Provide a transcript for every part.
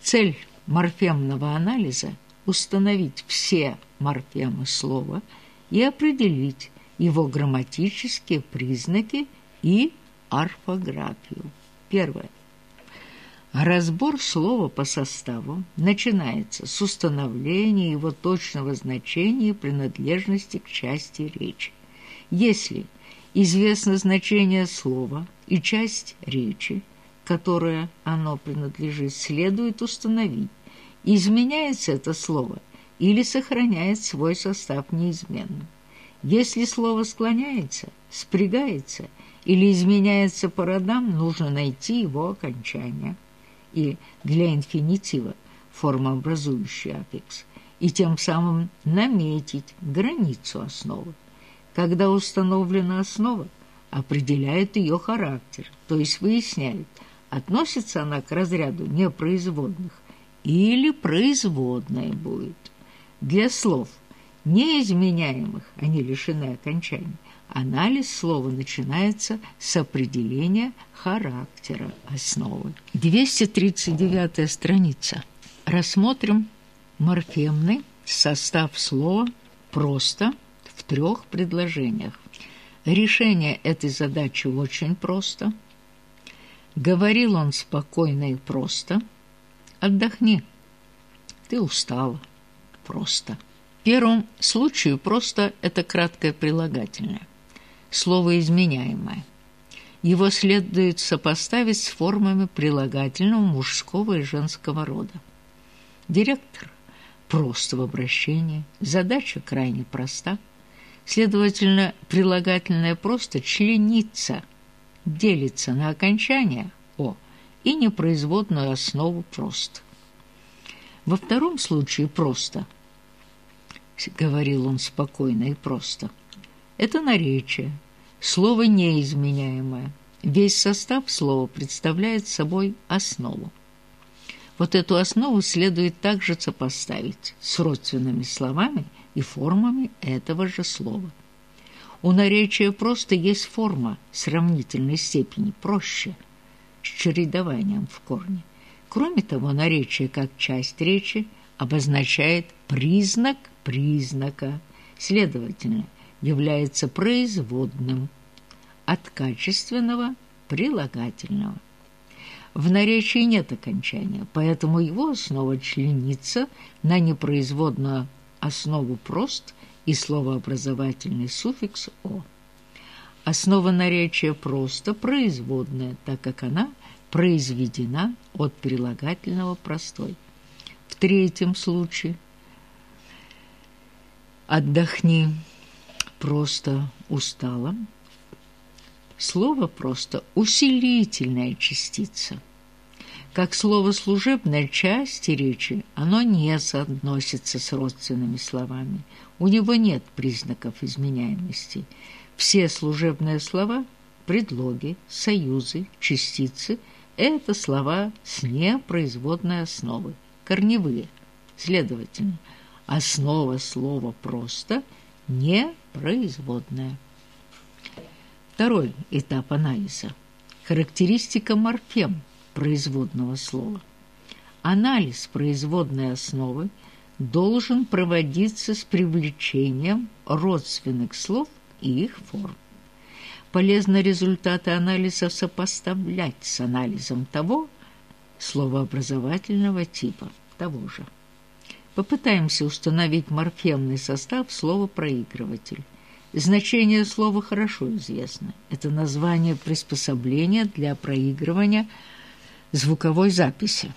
Цель морфемного анализа – установить все морфемы слова и определить его грамматические признаки и орфографию. Первое. Разбор слова по составу начинается с установления его точного значения и принадлежности к части речи. Если известно значение слова и часть речи, которой оно принадлежит, следует установить, изменяется это слово или сохраняет свой состав неизменным. Если слово склоняется, спрягается или изменяется по родам, нужно найти его окончание – и для инфинитива формообразующий аффикс, и тем самым наметить границу основы. Когда установлена основа, определяет ее характер, то есть выясняет, относится она к разряду непроизводных или производная будет. Для слов неизменяемых они лишены окончаний, Анализ слова начинается с определения характера основы. 239 страница. Рассмотрим морфемный состав слова просто в трех предложениях. Решение этой задачи очень просто. Говорил он спокойно и просто. Отдохни. Ты устала. Просто. В первом случае просто это краткое прилагательное слово изменяемое. Его следует сопоставить с формами прилагательного мужского и женского рода. Директор просто в обращении, задача крайне проста. Следовательно, прилагательное просто членится, делится на окончание «о» и непроизводную основу «просто». Во втором случае «просто», говорил он спокойно и просто – это наречие, слово неизменяемое. Весь состав слова представляет собой основу. Вот эту основу следует также сопоставить с родственными словами и формами этого же слова. У наречия просто есть форма сравнительной степени проще, с чередованием в корне. Кроме того, наречие как часть речи обозначает признак признака. Следовательно, является производным от качественного прилагательного. В наречии нет окончания, поэтому его основа членится на непроизводную основу «прост» и словообразовательный суффикс «о». Основа наречия просто производная, так как она произведена от прилагательного «простой». В третьем случае «отдохни» просто устала. Слово просто усилительная частица. Как слово служебная часть речи, оно не соотносится с родственными словами. У него нет признаков изменяемости. Все служебные слова, предлоги, союзы, частицы – это слова с непроизводной основы, корневые. Следовательно, основа слова «просто» не производная. Второй этап анализа – характеристика морфем производного слова. Анализ производной основы должен проводиться с привлечением родственных слов и их форм. Полезно результаты анализа сопоставлять с анализом того словообразовательного типа, того же. Попытаемся установить морфемный состав слова «проигрыватель». Значение слова хорошо известно. Это название приспособления для проигрывания звуковой записи.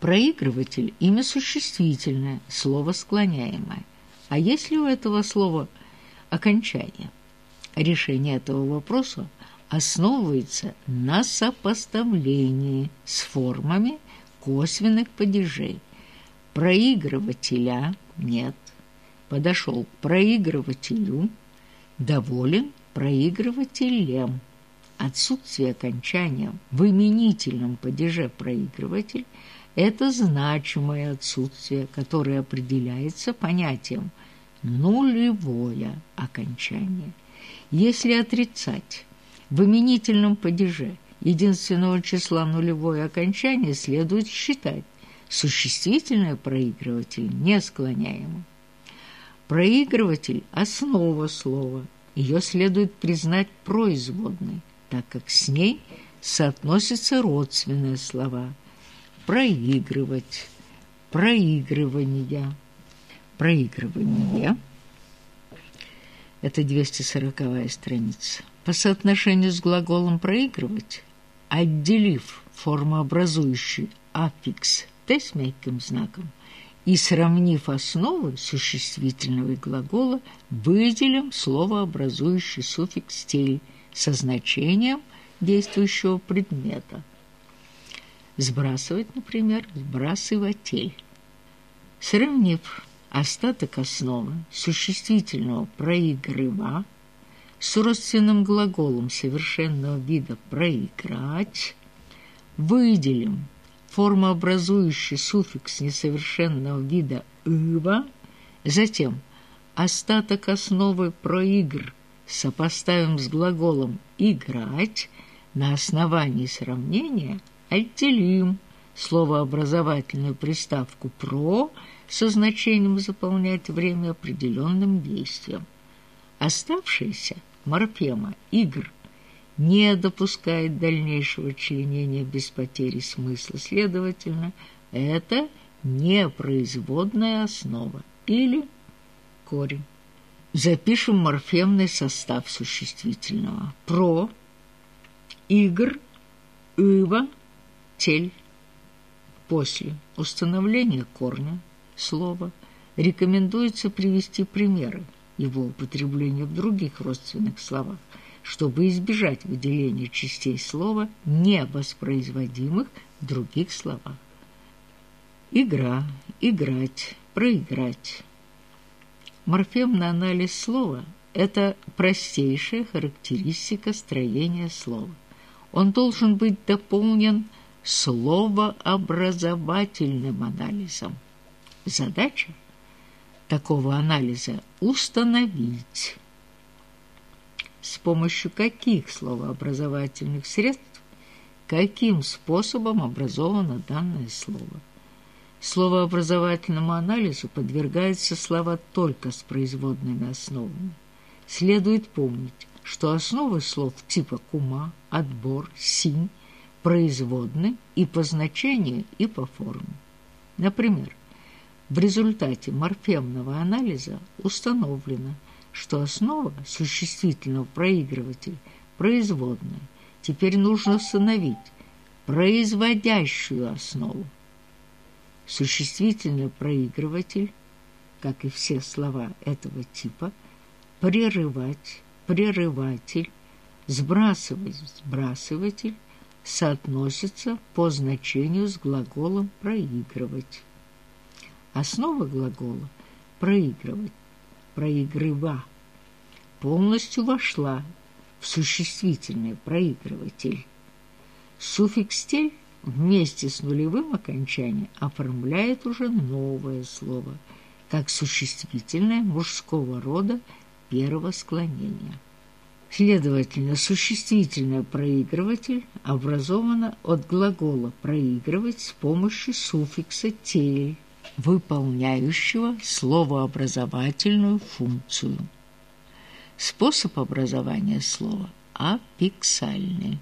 Проигрыватель – имя существительное, слово склоняемое. А есть ли у этого слова окончание? Решение этого вопроса основывается на сопоставлении с формами косвенных падежей – проигрывателя нет. Подошел к проигрывателю, доволен проигрывателем. Отсутствие окончания в именительном падеже проигрыватель – это значимое отсутствие, которое определяется понятием нулевое окончание. Если отрицать в именительном падеже единственного числа нулевое окончание следует считать существительное проигрыватель несклоняемым. Проигрыватель – основа слова. Ее следует признать производной, так как с ней соотносятся родственные слова. Проигрывать, проигрывание, проигрывание – это 240 страница. По соотношению с глаголом «проигрывать», отделив формообразующий аффикс «т» с мягким знаком – и, сравнив основы существительного и глагола, выделим словообразующий суффикс «тель» со значением действующего предмета. Сбрасывать, например, сбрасыватель. Сравнив остаток основы существительного проигрыва с родственным глаголом совершенного вида «проиграть», выделим формообразующий суффикс несовершенного вида «ыва», затем остаток основы «проигр» сопоставим с глаголом «играть», на основании сравнения отделим словообразовательную приставку «про» со значением заполнять время определенным действием. Оставшаяся морфема «игр» не допускает дальнейшего членения без потери смысла. Следовательно, это непроизводная основа или корень. Запишем морфемный состав существительного. Про, игр, ива, тель. После установления корня слова рекомендуется привести примеры его употребления в других родственных словах – чтобы избежать выделения частей слова, не воспроизводимых в других словах. Игра, играть, проиграть. Морфемный анализ слова – это простейшая характеристика строения слова. Он должен быть дополнен словообразовательным анализом. Задача такого анализа – установить с помощью каких словообразовательных средств, каким способом образовано данное слово. Словообразовательному анализу подвергаются слова только с производными основами. Следует помнить, что основы слов типа кума, отбор, синь производны и по значению, и по форме. Например, в результате морфемного анализа установлено, что основа существительного проигрывателя производная. Теперь нужно установить производящую основу. Существительный проигрыватель, как и все слова этого типа, прерывать, прерыватель, сбрасывать, сбрасыватель соотносятся по значению с глаголом проигрывать. Основа глагола проигрывать проигрыва полностью вошла в существительный проигрыватель. Суффикс «тель» вместе с нулевым окончанием оформляет уже новое слово, как существительное мужского рода первого склонения. Следовательно, существительное проигрыватель образовано от глагола «проигрывать» с помощью суффикса «тель», выполняющего словообразовательную функцию. Способ образования слова апиксальный.